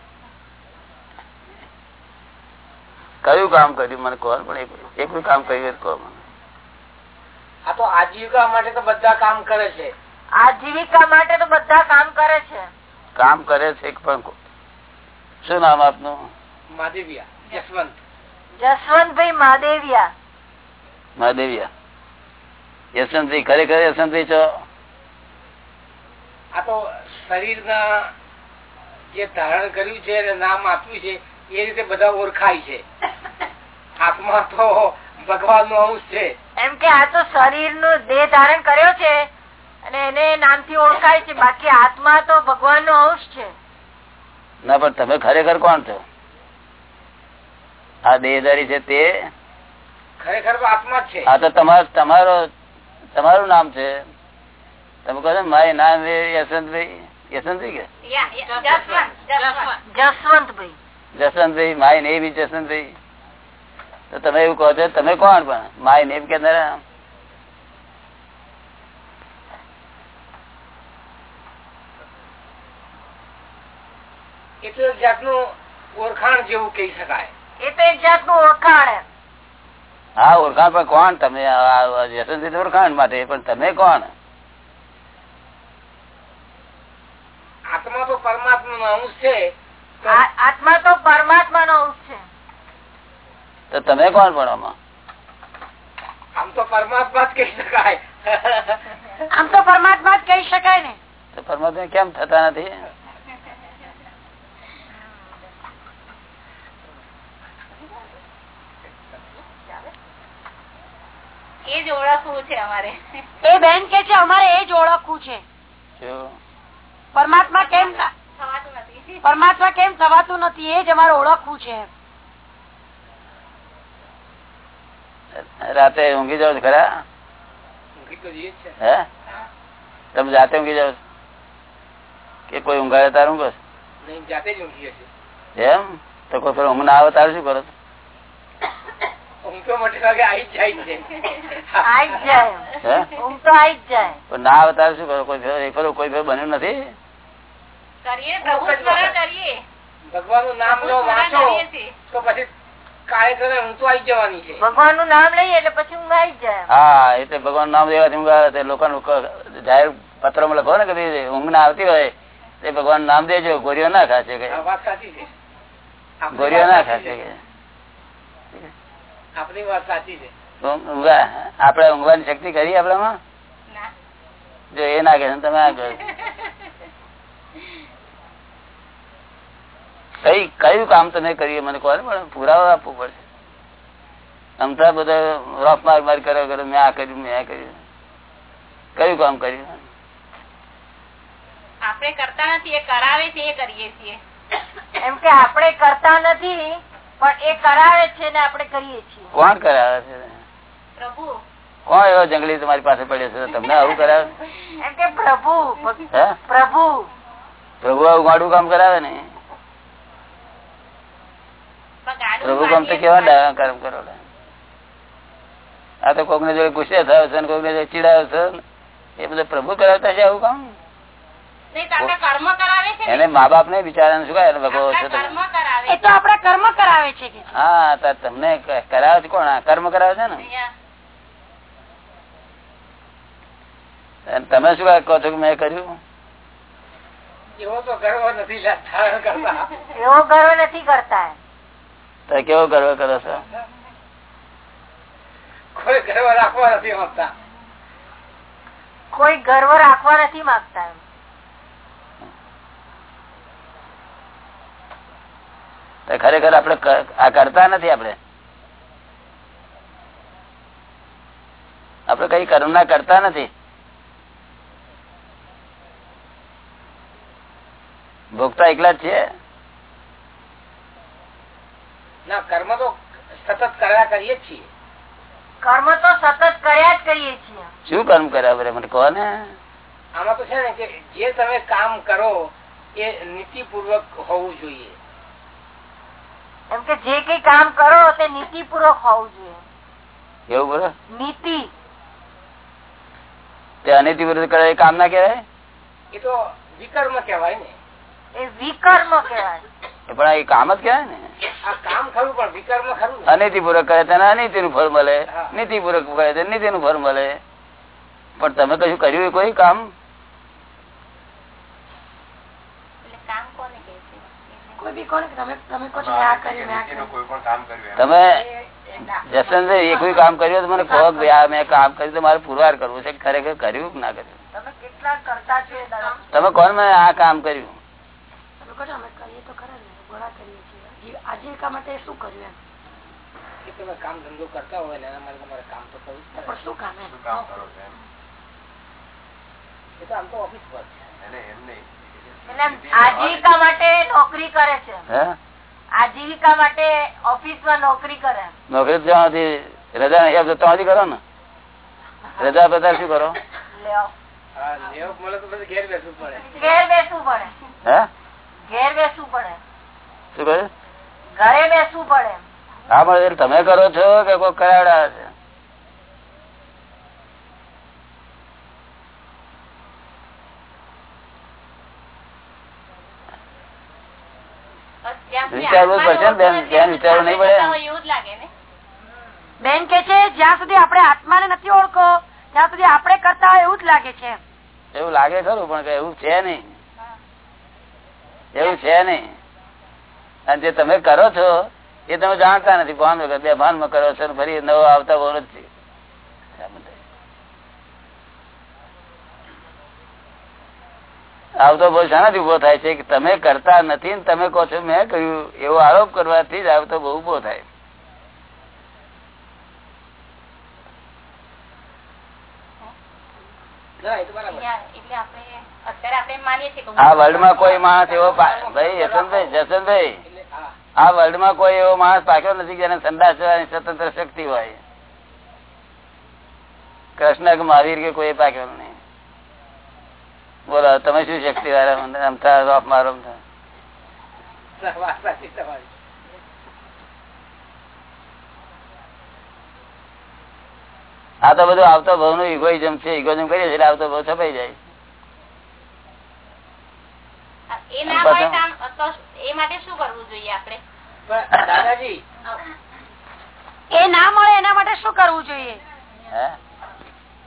કયું કામ કર્યું? મને કહો પણ એક- એક કામ કર્યું કહો મને. આ તો આજીવિકા માટે તો બધા કામ કરે છે. આજીવિકા માટે તો બધા કામ કરે છે. કામ કરે છે પણ શું નામ આપનું? માધેવિયા જસવંત જસવંતભાઈ મહાદેવિયા મહાદેવિયા યશવંતભાઈ ખરેખર યશવંતભાઈ છો? આ તો શરીરના જે ધારણ કર્યું છે અને નામ આપ્યું છે એ રીતે બધા ઓળખાય છે. આત્મા તો ભગવાન નો અંશ છે. એમ કે આ તો શરીર નો દેહ ધારણ કર્યો છે અને એને નામથી ઓળખાય છે. બાકી આત્મા તો ભગવાન નો અંશ છે. ના પણ તમે ખરેખર કોણ છો? આ દેહધારી છે તે? ખરેખર આત્મા છે. આ તો તમારો તમારો તમારું નામ છે. તમે કહો છો મારું નામ યશવંતભાઈ. યશવંતભાઈ કે? Jaswantbhai. Jaswantbhai my name is Jaswantbhai. તો તમે એવું કહો છો તમે કોણ પણ? માય નેમ કે એ તો જાતનું ઓળખાણ જેવું કહી શકાય. એ તો એક જાતનું ઓળખાણ હા ઓળખાણ પણ કોણ? તમે યશવંતભાઈ ઓળખાણ માટે પણ તમે કોણ? આત્મા તો પરમાત્મા નો અંશ છે. તો આત્મા તો પરમાત્મા નો અંશ છે. તો તમે કોણ પણ આમાં? આમ તો પરમાત્મા જ કહી શકાય. આમ તો પરમાત્મા જ કહી શકાય ને. તો પરમાત્મા કેમ થતા નથી? એ જ ઓળખવું છે અમારે. એ બેન કે છે અમારે એ જ ઓળખવું છે. પરમાત્મા કેમ થવાતું નથી. પરમાત્મા કેમ થવાતું નથી? એ જ અમારે ઓળખવું છે રાતે ઊંઘી જાવ ખરા? ઊંઘી તો જઈએ જ છે. હે? તમે જાતે ઊંઘી જાવ કે કોઈ ઊંઘાડે તારું ઊંઘો? નહીં જાતે જ ઊંઘીએ એમ? તો કોઈ ફેર ઊંઘ ના આવે તારું શું કરો ના શું કરો? કોઈ ફેર- કોઈ ફેર બન્યું નથી? કરીએ પ્રભુ સ્મરણ કરીએ. ભગવાનનું નામ વાંચો. તો પછી ભગવાનનું નામ લઈએ એટલે પછી ઊંઘ આઈ જાય હા એટલે ભગવાન નામ લેવાથી ઊંઘ આવે તે લોકોનું ક- જાહેર લખો ને કદી ઊંઘ ના આવતી હોય તે ભગવાન નામ દેજો. ગોરીઓ ના ખાશે કે આ વાત સાચી છે. આપણી ગોરીઓ ના ખાશે આપણી વાત સાચી છે. આપડે ઊંઘવાની શક્તિ કરી આપણામાં? જો એ ના કહે તમે આ કહ્યું કઈ કયું કામ તમે કર્યું મને કહો પણ પુરાવો આપવો પડશે. અમથા બધા રોફ માર માર કર્યો કરો મેં આ કર્યું મેં આ કર્યું. કયું કામ કર્યું આપણે કરતા નથી એ કરાવે છે એ કરીએ છીએ. એમ કે આપણે કરતા નથી પણ એ કરાવે છે ને આપણે કરીએ છીએ. કોણ કરાવે છે? પ્રભુ. કોણ એવો જંગલી તમારી પાસે પડ્યો છે? તમને આવું કરાવે? એમ કે પ્રભુ. પ્રભુ. પ્રભુ આવું ગાડું કામ કરાવે ને? પ્રભુ કામ તો કેવા કર્મ કરો આ તો કોક ને જોડે ગુસ્સે થયો છે કોક ને જોડે ચીડાયો છે એ બધું પ્રભુ કરાવતા છે આવું કામ? એને મા બાપ ને? બિચારા શું તમે? કર્મ કરાવે તો આપણા કર્મ કરાવે છે હા તો તમને કરાવે છે કોણ? કર્મ કરાવે છે ને? તમે શું કહો છો કે મેં કર્યું? એવો તો ગર્વ નથી કરતા. એવો ગર્વ નથી કરતા તો કેવો ગર્વ કરો છો? કોઈ ગર્વ રાખવા નથી માંગતા. કોઈ ગર્વ રાખવા નથી માંગતા એમ. તો ખરેખર આપણે આ કરતા નથી આપણે? આપણે કઈ કરુણા કરતા નથી? ભોગતા એકલા જ છીએ? ના કર્મ તો સતત કર્યા કરીએ જ છીએ. કર્મ તો સતત કર્યા જ કરીએ છીએ. શું કર્મ કર્યા બરે મને કહો ને. આમાં તો છે ને કે જે તમે કામ કરો એ નીતિપૂર્વક હોવું જોઈએ. એમ કે જે કઈ કામ કરો તે નીતિપૂર્વક હોવું જોઈએ. એવું બોલો? નીતિ. તે અનિતિ વિરુદ્ધ કરે એ કામ ના કહેવાય? એ તો વિકર્મ કહેવાય ને. એ વિકર્મ કહેવાય. પણ એ કામ જ કેવાય ને? આ કામ ખરું પણ વિકર્મ ખરું અનિતિ પૂર્વક કરે તેને અનિતિ નું ફળ મળે. નીતિ પૂર્વક કરે નીતિ નું ફળ મળે. પણ તમે કશું કર્યું કોઈ કામ એટલે કામ કોને કહે છે કોઈ બી કોણ તમે તમે કહો છો આ કર્યું મેં આ કર્યું કોઈ પણ કામ કર્યું એમ. તમે જસવંતભાઈ એ કોઈ કામ કર્યું મને કહો કે આ મેં કામ કર્યું તો મારે પુરવાર કરવું છે ખરેખર કર્યું કે ના કર્યું? તમે કેટલા કરતા છો એ દાદા તમે કોણ મેં આ કામ કર્યું? તમે કહો છો અમે કરીએ તો ખરા ને ઘોડા કરીએ છીએ. આજીવિકા માટે શું કર્યું એમ? કે તમે કામ ધંધો કરતા હોય ને એના માટે તમારે કામ તો કરવું પણ શું કામ એમ? શું કામ કરો છો એમ. એ તો આમ તો ઓફિસ વર્ક છે. એમ નહીં. આજીવિકા માટે નોકરી કરે છે. આજીવિકા માટે ઓફિસમાં નોકરી કરે. નોકરી તો રજા આપતો ત્યાંથી કરો ને. રજા બધા શું કરો? લ્યો. મળે તો ઘેર બેસવું પડે. ઘેર બેસવું પડે. હે? ઘેર બેસવું પડે. શું કહ્યું? ઘરે બેસવું પડે. હા મળે તમે કરો છો કે કોઈ કરાવડા છે બસ જ્યાં સુધી વિચારવું પડશે ને બેન, બેન વિચારવું નહીં પડે? એવું લાગે બેન કે છે જ્યાં સુધી આપણે આત્માને નથી ઓળખો ત્યાં સુધી આપણે કરતા હોય એવું જ લાગે છે. એવું લાગે ખરું પણ એવું છે નહીં. એવું છે નહીં. અને જે તમે કરો છો એ તમે જાણતા નથી. ભાન વગર? બે ભાનમાં કરો છો ને ફરી નવો આવતા બહુ નથી. આવતો બહુ શાનાથી ઊભો થાય છે કે તમે કરતા નથી ને તમે કહો છો મેં કહ્યું એવો આરોપ કરવાથી જ આવતો બહુ ઊભો થાય. ના એ તો બરાબર. અહીંયા એટલે આપણે અત્યારે આપણે એમ માનીએ છીએ કે આ વર્લ્ડમાં કોઈ માણસ એવો ભાઈ યશવંતભાઈ જસવંતભાઈ આ વર્લ્ડમાં કોઈ એવો માણસ પાક્યો નથી જેને સંદાસ સ્વતંત્ર શક્તિ હોય. કૃષ્ણ કે મહાવીર કે કોઈ પાક્યો નહીં. બોલો તમે શું શક્તિ વાળા રોપ મારો આ તો બધું આવતો ભાવનું ઇગોઇઝમ છે. ઇગોઇઝમ કરીએ એટલે આવતો ભાવ છપાઈ જાય. એ ના મળે તો આમ- તો એ માટે શું કરવું જોઈએ આપણે? દાદાજી એ ના મળે એના માટે શું કરવું જોઈએ? હે?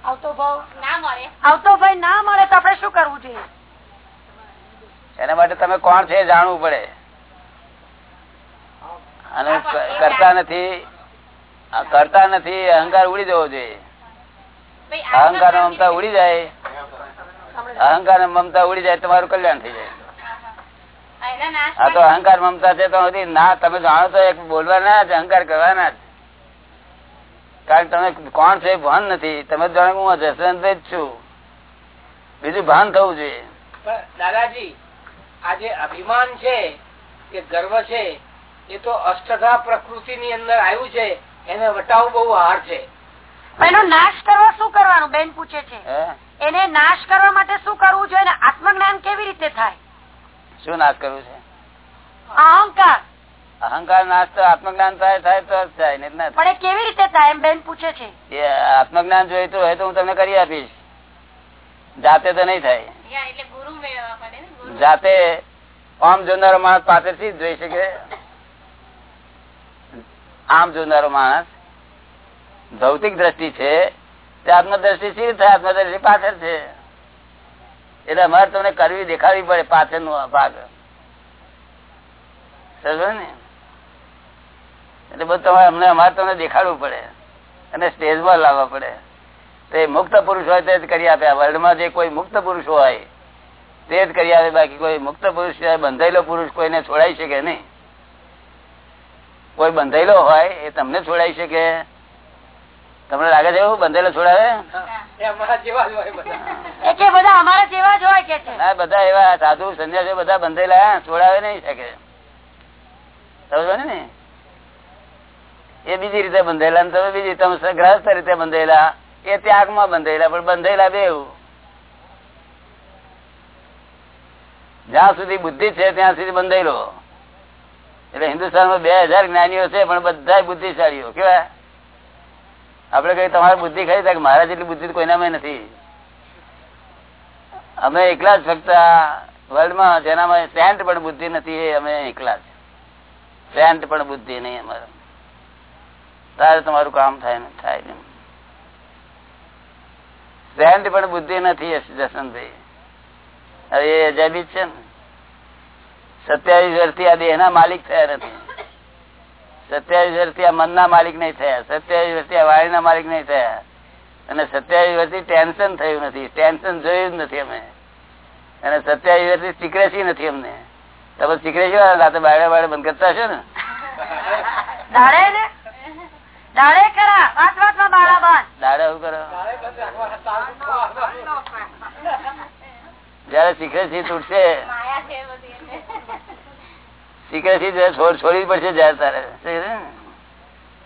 આવતો ભાવ ના મળે. આવતો ભાઈ ના મળે તો આપણે શું કરવું જોઈએ? એના માટે તમે કોણ છે જાણવું પડે. અને કરતા નથી કરતા નથી અહંકાર ઉડી જવો જોઈએ. અહંકાર મમતા ઉડી જાય. અહંકાર મમતા ઉડી જાય તમારું કલ્યાણ થઈ જાય. આ એના નાશ આ તો અહંકાર મમતા છે તો ના તમે જાણો છો એક બોલવાના જ અહંકાર કરવાના જ. કારણ તમે કોણ છે ભાન નથી. તમે જાણો હું જસવંતભાઈ જ છું. બીજું ભાન થવું જોઈએ. દાદાજી આ જે અભિમાન છે કે ગર્વ છે એ તો અષ્ટધા પ્રકૃતિ ની અંદર આવ્યું છે એને વટાવું બહુ હાર છે. એનો નાશ કરવા શું કરવાનું? બેન પૂછે છે. એને નાશ કરવા માટે શું કરવું જોઈએ આત્મ આત્મજ્ઞાન કેવી રીતે થાય? શું નાશ કરવું છે? અહંકાર. અહંકાર નાશ તો આત્મજ્ઞાન થાય થાય તો જ થાય નહીં ના પણ એ કેવી રીતે થાય એમ બેન પૂછે છે? એ આત્મજ્ઞાન જોઈતું હોય તો હું તમને કરી આપીશ. જાતે તો નહીં થાય. યા, એટલે ગુરુ મેળવવા પડે ને ગુરુ. જાતે આમ જોનારો માણસ પાસેથી જ જોઈ શકે. આમ જોનારો માણસ ભૌતિક દ્રષ્ટિ છે તે આત્મદ્રષ્ટિ સી રીતે થાય? આત્મદ્રષ્ટિ પાછળ છે. એટલે અમારે તમને કરવી દેખાડવી પડે પાછળનો ભાગ. સમજો ને? એટલે બધું તમારે અમને અમારે તમને દેખાડવું પડે. અને સ્ટેજમાં લાવવા પડે. તો એ મુક્ત પુરુષ હોય તે જ કરી આપે. વર્લ્ડમાં જે કોઈ મુક્ત પુરુષ હોય તે જ કરી આપે. બાકી કોઈ મુક્ત પુરુષ બંધાયેલો પુરુષ કોઈને છોડાઈ શકે નહીં. કોઈ બંધાયેલો હોય એ તમને છોડાઈ શકે. તમને લાગે છે એવું? બંધાયેલો છોડાવે? એ અમારા જેવા જ હોય બધા. એવા સાધુ બધા અમારા જેવા જ હોય કે છે? ના બધા એવા સાધુ સંન્યાસીઓ બધા બંધાયેલા છોડાવે નહીં શકે. સમજો ને? એ બીજી રીતે બંધાયેલા ને તમે બીજી તમે ગ્રહસ્થ રીતે બંધાયેલા, એ ત્યાગમાં બંધાયેલા, પણ બંધાયેલા બે જ્યાં સુધી બુદ્ધિ છે ત્યાં સુધી બંધાયેલો. એટલે હિન્દુસ્તાનમાં બે હજાર જ્ઞાનીઓ છે, પણ બધા બુદ્ધિશાળીઓ. કેવા? આપડે કઈ તમારી બુદ્ધિ થાય કે મારા જેટલી બુદ્ધિ કોઈનામાં નથી. અમે એકલા જ ફક્ત વર્લ્ડમાં જેનામાં સેન્ટ પણ બુદ્ધિ નથી, એ અમે એકલા જ. સેન્ટ પણ બુદ્ધિ નહીં અમારે. તારે તમારું કામ થાય ને થાય સેન્ટ પણ બુદ્ધિ નથી હવે એ અજાબી છે ને. સત્યાવીસ વર્ષથી આ દેહના માલિક થયા નથી. સત્યાવીસ વર્ષથી આ મનના માલિક નહીં થયા. સત્યાવીસ વર્ષથી આ વાણીના માલિક નહીં થયા. અને સત્યાવીસ વર્ષથી ટેન્શન થયું નથી. ટેન્શન જોયું જ નથી અમે. અને સત્યાવીસ વર્ષથી સિક્રેસી નથી અમને. તમે સિક્રેસી વાળા રાતે બાયડા બાયડા બંધ કરતા છો ને? દાડે કરા ખરા વાત વાતમાં બાળા બાંધ દાડે એવું કરો? જયારે સિક્રેસી તૂટશે છોડ છોડવી પડશે જયારે તારે.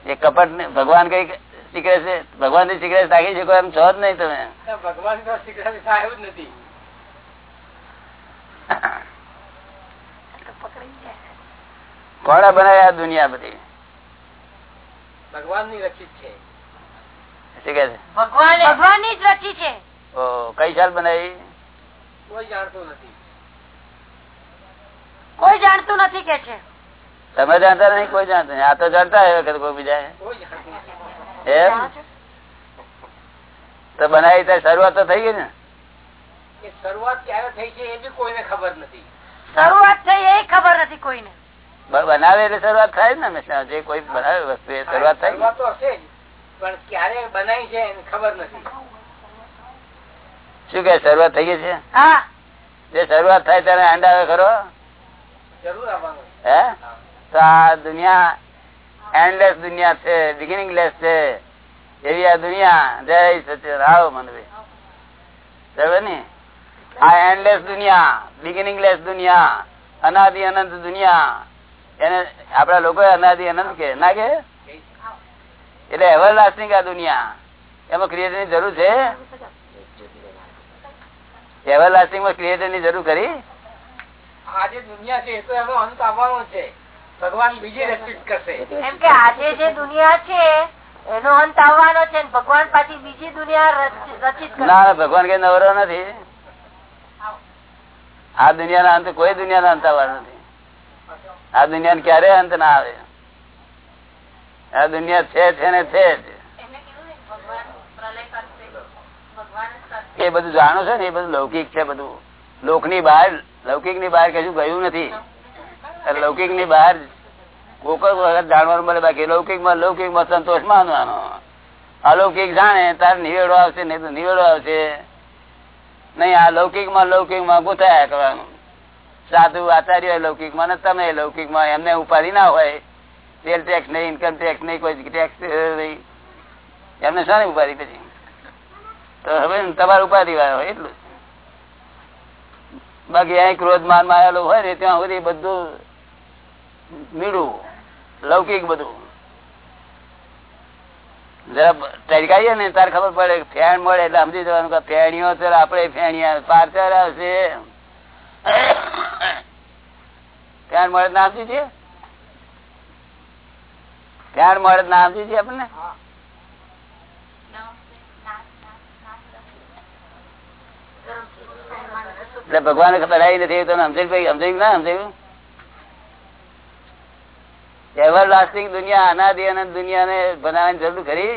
એ કપટ ને ભગવાન કઈ સિક્રેટ છે ભગવાનની સિક્રેટ તાકી શકો એમ છો જ નહીં તમે. ભગવાન તો શીખડાવી થાય જ નથી. કોણે બનાવી આ દુનિયા બધી? ભગવાનની રચિત છે. શું કે ભગવાન ભગવાનની જ રચી છે. કઈ સાલ બનાવી? કોઈ જાણતું નથી. કોઈ જાણતું નથી કે છે. તમે જાણતા નહીં કોઈ જાણતા નહીં. આ તો જાણતા હોય વખત કોઈ બીજા એમ? તો બનાવી ત્યારે શરૂઆત તો થઈ ગઈ ને? શરૂઆત ક્યારે થઈ છે એ બી કોઈને ખબર નથી. શરૂઆત થઈ એ ખબર નથી કોઈને. બનાવે એટલે શરૂઆત થાય ને હંમેશા. જે કોઈ બનાવે વસ્તુ એ શરૂઆત થાય પણ ક્યારે બનાવી છે એને ખબર નથી. શું કે શરૂઆત થઈ ગઈ છે? જે શરૂઆત થાય ત્યારે એન્ડ આવે ખરો? હે? તો આ દુનિયા એન્ડલેસ દુનિયા છે બિગિનિંગલેસ છે. એવી આ દુનિયા. જય સચિન રાવ મનવી બરાબર ને? આ એન્ડલેસ દુનિયા બિગિનિંગલેસ દુનિયા અનાદિ અનંત દુનિયા. એને આપડા લોકો અનાદિ અનંત કે ના કે? એટલે એવર લાસ્ટિંગ આ દુનિયા. એમાં ક્રિએટરની જરૂર છે? એવર લાસ્ટિંગમાં ક્રિએટરની જરૂર કરી? આ દુનિયા છે એ તો એનો અંત આવવાનો છે. ભગવાન બીજી રચિત કરશે. એમ કે આજે જે દુનિયા છે એનો અંત આવવાનો છે ભગવાન પાછી બીજી દુનિયા રચ- રચિત ના ભગવાન કઈ નવરો નથી. આ દુનિયાના અંત કોઈ દુનિયાના અંત આવવાનો નથી. આ દુનિયા ક્યારે અંત ના આવે? આ દુનિયા છે છે ને છે ને એ બધું જાણો છો ને, એ બધું લૌકિક છે બધું. લોકની બહાર લૌકિકની બહાર કશું ગયું નથી. લૌકિકની બહાર કોક વખત જાણવાનું મળે, બાકી લૌકિકમાં લૌકિકમાં સંતોષ માનવાનો. અલૌકિક જાણે, તાર નિવેડો આવશે, નહીં તો નિવેડો આવશે. નહીં, આ લૌકિકમાં લૌકિકમાં ગુથાયા કરવાનું. સાધુ આચાર્ય લૌકિકમાં તમે લૌકિકમાં, એમને ઉપાધિ ના હોય. તેલ ટેક્સ નહીં ઇન્કમ ટેક્સ નહીં કોઈ ટેક્સ નહીં એમને શાને ઉપાધિ પછી? તો હવે તમારે ઉપાધિ વાળો હોય, એટલું બાકી અહીં ક્રોધ માનમાં આવેલો હોય ને, ત્યાં સુધી બધું મીડું લૌકિક બધું. જરા ટરકાઈએ ને, તાર ખબર પડે, ફેણ મળે એટલે સમજી જવાનું કે ફેણીઓ છે આપડે ફેણિયા પાર્સર આવશે ફેણ મળે તો નામ છે ફેણ મળે તો નામ છે આપણને. એટલે ભગવાને બનાવી નથી તો સમજાયું ભાઈ સમજાયું ના સમજાયું એવર લાસ્ટિંગ દુનિયા, અનાદિ અને દુનિયાને બનાવવાની જરૂર ખરી?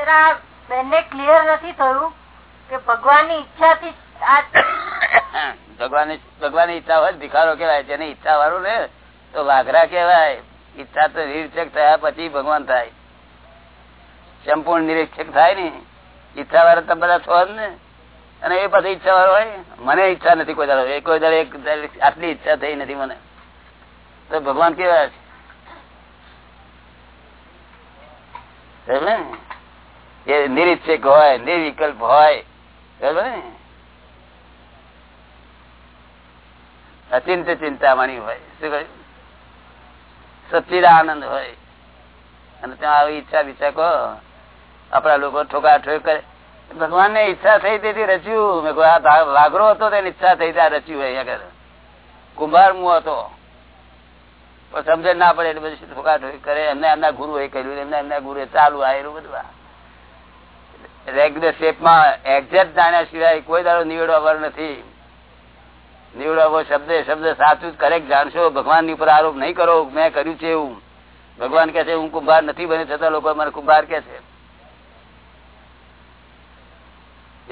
જરા બેનને ક્લિયર નથી થયું કે ભગવાનની ઈચ્છાથી ભગવાનની ભગવાનની ઈચ્છા હોય ભિખારો કેવાય જેની ઈચ્છા વાળું ને, તો વાઘરા કેવાય ઈચ્છા તો નિરીક્ષક થયા પછી ભગવાન થાય. સંપૂર્ણ નિરીક્ષક થાય ને, ઈચ્છા વાળા તમે બધા છો ને. અને એ પછી ઈચ્છા વાળો હોય? મને ઈચ્છા નથી કોઈ દાડો. એ કોઈ દાડો આટલી ઈચ્છા થઈ નથી મને. તો ભગવાન કેવા છે. એ નિરીક્ષક હોય નિર્વિકલ્પ હોય અચિંત ચિંતામણી હોય, શું કહ્યું? સચિદાનંદ હોય. અને ત્યાં આવી ઈચ્છા બીચ્છા કહો આપડા લોકો ઠોકા ઠોક કરે. ભગવાન ને ઈચ્છા થઈ તેથી રચ્યું. મેં આ વાઘરો હતો તેની ઈચ્છા થઈ ત્યાં રચ્યું હોય આગળ. કુંભાર મુ હતો સમજણ ના પડે એટલે બધું ઠોકા ઠોક કરે. એમને એમના ગુરુ એ કર્યું એમને એમના ગુરુ ચાલુ આવેલું બધું રેગ્યુલર શેપમાં એક્ઝેક્ટ જાણ્યા સિવાય કોઈ દાડો નિવેડો નથી. નિવડાવો શબ્દ શબ્દ સાચું કરેક્ટ જાણશો. ભગવાન ઉપર આરોપ નહીં કરો. મેં કર્યું છે એવું. ભગવાન કે છે, હું કુંભાર નથી બને છતાં લોકો મને કુંભાર કે છે.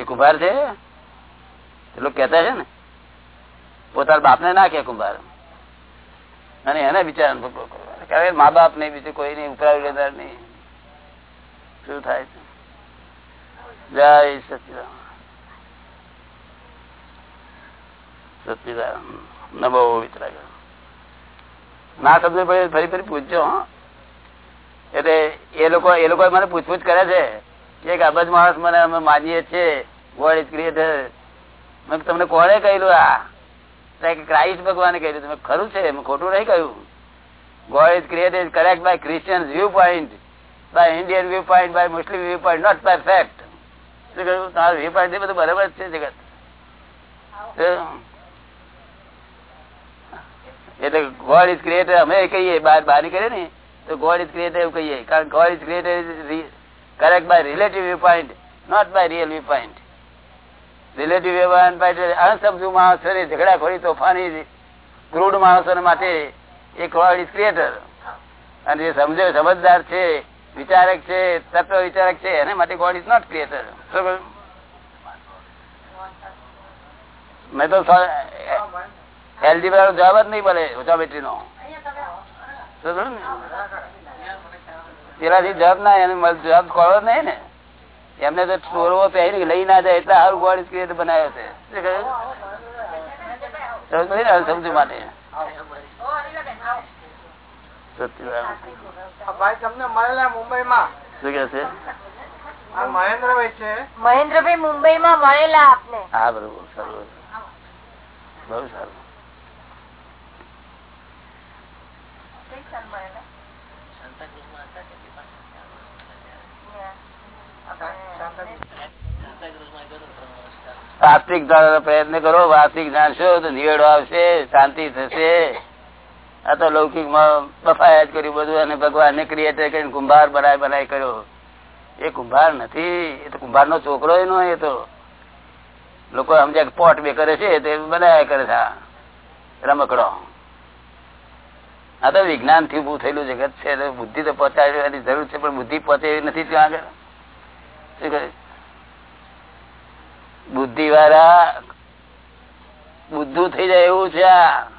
એ કુંભાર છે? એ કેતા છે ને. પોતાના બાપ ને કે કુંભાર. અને એને બિચારા મા બાપ નહીં બીજું કોઈ નહીં ઉપરાવી લેનાર નહીં. શું થાય છે? જય સચિદાન સચિદાન નમો વિતરાગ ના સમજ પડે ફરી ફરી પૂછજો. એટલે એ લોકો એ લોકો મને પૂછપૂછ કરે છે કે અબજ માણસ મને અમે માનીએ છીએ ગોડ ઇઝ ક્રિએટર મેં તમને કોણે કહ્યું આ? ક્રાઇસ્ટ ભગવાને કહ્યું. તમે ખરું છે ખોટું નહીં કહ્યું. God is created correct by Christian viewpoint by Indian viewpoint by Muslim viewpoint not by fact શું કહ્યું વ્યૂ બધું બરાબર છે જગત એટલે ગોડ ઇઝ ક્રિએટર અમે કહીએ બાર બારી કરીએ ને તો ગોડ ઇઝ ક્રિએટર એવું કહીએ કારણ God is creator correct by relative viewpoint not by real viewpoint relative અણસમજુ માણસો ને ઝઘડાખોરી તોફાની ક્રૂડ માણસો માટે એ ગોડ ઇઝ ક્રિએટર અને જે સમજે સમજદાર છે વિચારક છે તત્વ વિચારક છે એને માટે ગોડ ઇઝ નોટ ક્રિએટર મેં તો એલજી વાળો જવાબ જ નહીં મળે ઓછા નો. પેલાથી જવાબ ના એને જવાબ ખોળો નહીં ને. એમને તો ચોરવો પહેરી લઈ ના જાય એટલે સારું ગોડ ક્રિએટ બનાવ્યો છે? સમજ માટે ભાઈ તમને મળેલા મુંબઈમાં. શું કે છે? મહેન્દ્રભાઈ છે. મહેન્દ્રભાઈ મુંબઈમાં મળેલા આપને. હા બરોબર સારું બહુ સારું. શાંતાજી. દ્વારા પ્રયત્ન કરો વાસ્તવિક જાણશો તો નિવેડો આવશે શાંતિ થશે. આ તો લૌકિકમાં બફાયા જ કર્યું બધું અને ભગવાનને ક્રિએટર કરીને કુંભાર બનાય બનાય કર્યો. એ કુંભાર નથી, એ તો કુંભાર નો છોકરો એનો એ તો. લોકો સમજ્યા પોટ બે કરે છે તે બનાયા કરે છે રમકડો. આ તો વિજ્ઞાનથી ઉભું થયેલું જગત છે બુદ્ધિ તો પહોંચાડવાની જરૂર છે, પણ બુદ્ધિ પહોંચે એવી નથી ત્યાં આગળ. શું કરે બુદ્ધિ વાળા બુદ્ધું થઈ જાય એવું છે આ.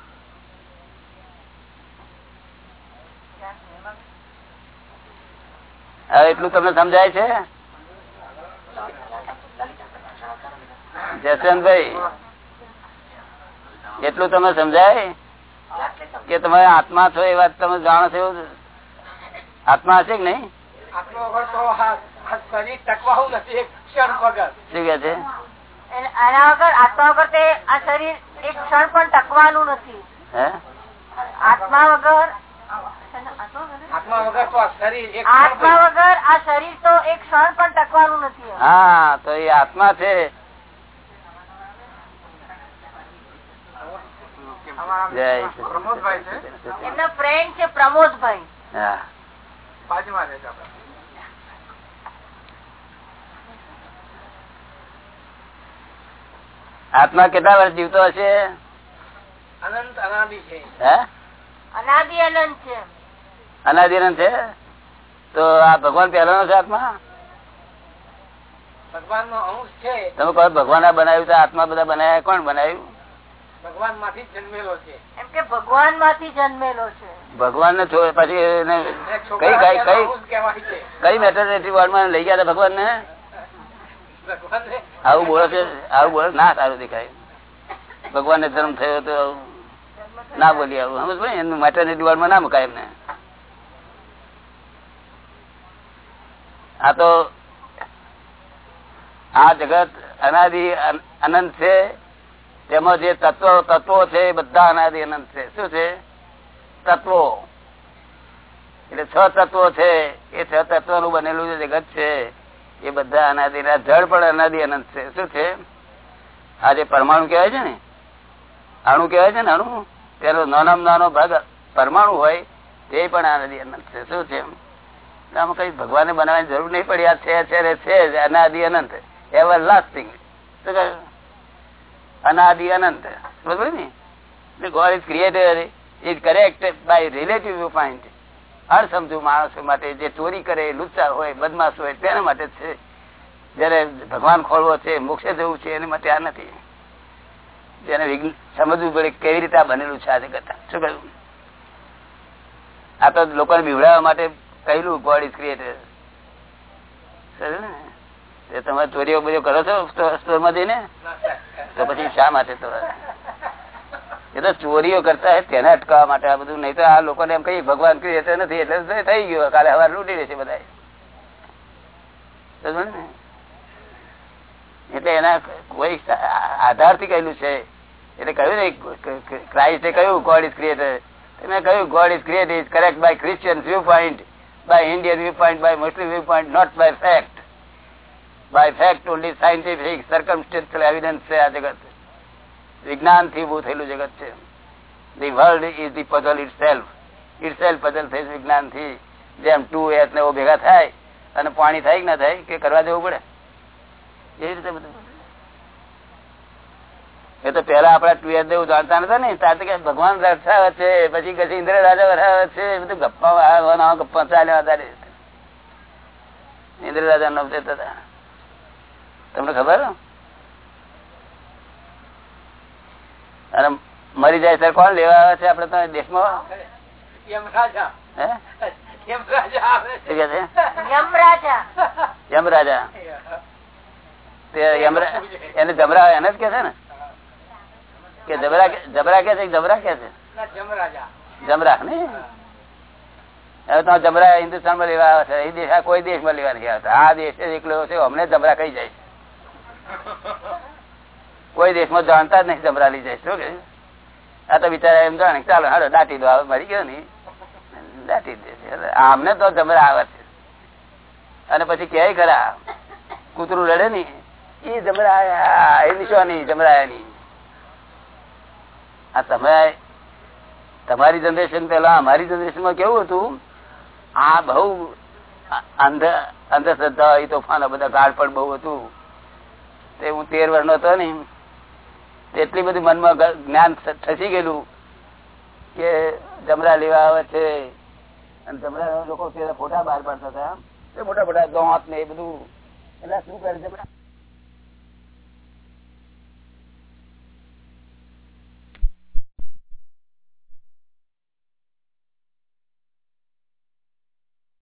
હવે એટલું તમને સમજાય છે? જસવંતભાઈ એટલું તમે સમજાય કે તમે આત્મા છો એ વાત તમે જાણો છો? એવું? આત્મા હશે કે નહીં? આત્મા વગર આત્મા વગર? તો આ શરીર આત્મા વગર આ શરીર તો એક ક્ષણ પણ ટકવાનું નથી હા તો એ આત્મા છે. એમના ફ્રેન્ડ છે પ્રમોદભાઈ. હા. બાજુમાં રહે છે આપણે. આત્મા કેટલા વર્ષ જીવતો હશે? અનંત અનાદિ છે. હે? અનાદિ અનંત છે અનાદિનંદ છે? તો આ ભગવાન પહેલાનો છે આત્મા? ભગવાન નો અંશ છે. તમે કહો ભગવાન આ બનાવ્યું તો આત્મા બધા બનાવ્યા કોણ બનાવ્યું? ભગવાનમાંથી જન્મેલો છે. એમ કે ભગવાનમાંથી જન્મેલો છે. ભગવાન ને પછી કઈ કઈ કઈ કઈ મેટર્નિટી વોર્ડમાં લઈ ગયા ભગવાન ને આવું બોલો છે આવું બોલો ના સારું દેખાય. ભગવાન ને જન્મ થયો તો ના બોલી આવું. સમજ એનું મેટર્નિટી વોર્ડમાં ના મુકાય એમને. આ તો આ જગત અનાદિ અનંત છે. તેમાં જે તત્વો તત્વો છે એ બધા અનાદિ, અનંત છે. શું છે? તત્વો. એટલે છ તત્વો છે. એ છ તત્વનું બનેલું જે જગત છે એ બધા અનાદિ. જળ પણ અનાદિ, અનંત છે. શું છે? આ જે પરમાણુ કહેવાય છે ને? અણુ કહેવાય છે ને અણુ? તેનો નાનામાં નાનો ભાગ પરમાણુ હોય, તે પણ અનાદિ, અનંત છે. શું છે? આમાં કઈ ભગવાને બનાવવાની જરૂર નહીં પડી. આ છે છે છે અનાદિ અનંત. એવર લાસ્ટિંગ અનાદિ અનંત. બરોબર ને? God is created is correct by relative viewpoint અણસમજુ માણસો માટે જે ચોરી કરે લુચ્ચા હોય, બદમાશ હોય, તેના માટે છે. જયારે ભગવાન ખોલવો છે, મોક્ષે જવું છે, એના માટે આ નથી. જેને સમજવું પડે કેવી રીતે આ બનેલું છે આ જગત. શું કહ્યું? આ તો લોકોને બીવડાવવા માટે કહેલું ગોડ ઇઝ ક્રિએટેડ તે તમે ચોરીઓ બધું કરો છો સ્ટોરમાં જઈને તો પછી શા માટે તો? એ તો ચોરીઓ કરતા હોય, તેને અટકાવવા માટે આ બધું. નહીં તો આ લોકોને એમ કઈ ભગવાન ક્રિએટર નથી, એટલે થઈ ગયો. કાલે હવાર લૂટી લેશે બધા ને? એટલે એના કોઈ આધારથી કહેલું છે. એટલે કહ્યું ને ક્રાઇસ્ટે કહ્યું ગોડ ઇઝ ક્રિએટર મેં કહ્યું God is create is correct by Christian viewpoint by Indian viewpoint, by Muslim viewpoint, not by fact. By fact only scientific, circumstantial evidence છે આ જગત. વિજ્ઞાનથી ઉભું થયેલું જગત છે. The world is the puzzle itself itself puzzle થઈ વિજ્ઞાનથી. જેમ ટુ એસ ને ભેગા થાય અને પાણી થાય કે ના થાય કે કરવા જવું પડે? એવી રીતે બધું. એ તો પેલા આપડા ટુ દેવું જાણતા નતા ને ત્યારે કે ભગવાન રક્ષાવે છે પછી કશી ઇન્દ્ર રાજા વરાવે છે એ બધું ગપ્પા ગપ્પા ચાલ્યા વધારે ઇન્દ્ર રાજા નો દેતા હતા. તમને ખબર? અને મરી જાય સર કોણ લેવા આવે છે આપડે તો દેશમાં? યમરાજા. એને જમરા એને જ કે છે ને? કે જબરા કે- જબરા કે છે જબરા કે છે? જમરા ને? હવે તો જમરા હિન્દુસ્તાનમાં લેવા આવે છે. એ દેશ કોઈ દેશમાં લેવા નથી આવતા. આ દેશ એકલો છે. અમને જમરા કઈ જાય કોઈ દેશમાં જાણતા જ નહીં જમરા લઈ જાય શું કે? આ તો બિચારા એમ જાણે ચાલો હાલો દાટી દો. આવે મરી ગયો ને દાટી દે આમને તો જમરા આવે છે. અને પછી ક્યાંય ખરા? કૂતરું રડે ને એ જમરા એ નિશાની જમરાયાની આ તમે તમારી જનરેશન પેલા અમારી જનરેશનમાં કેવું હતું? આ બહુ અંધશ્રદ્ધા એ તોફાન બધા કાળ પણ બહુ હતું. તે હું તેર વર્ષ હતો ને, એટલી બધી મનમાં જ્ઞાન થસી ગયેલું કે જમરા લેવા આવે છે. અને જમરા લોકો ફોટા બહાર પાડતા હતા. મોટા મોટા દોંત ને એ બધું. એટલે શું કરે જમરા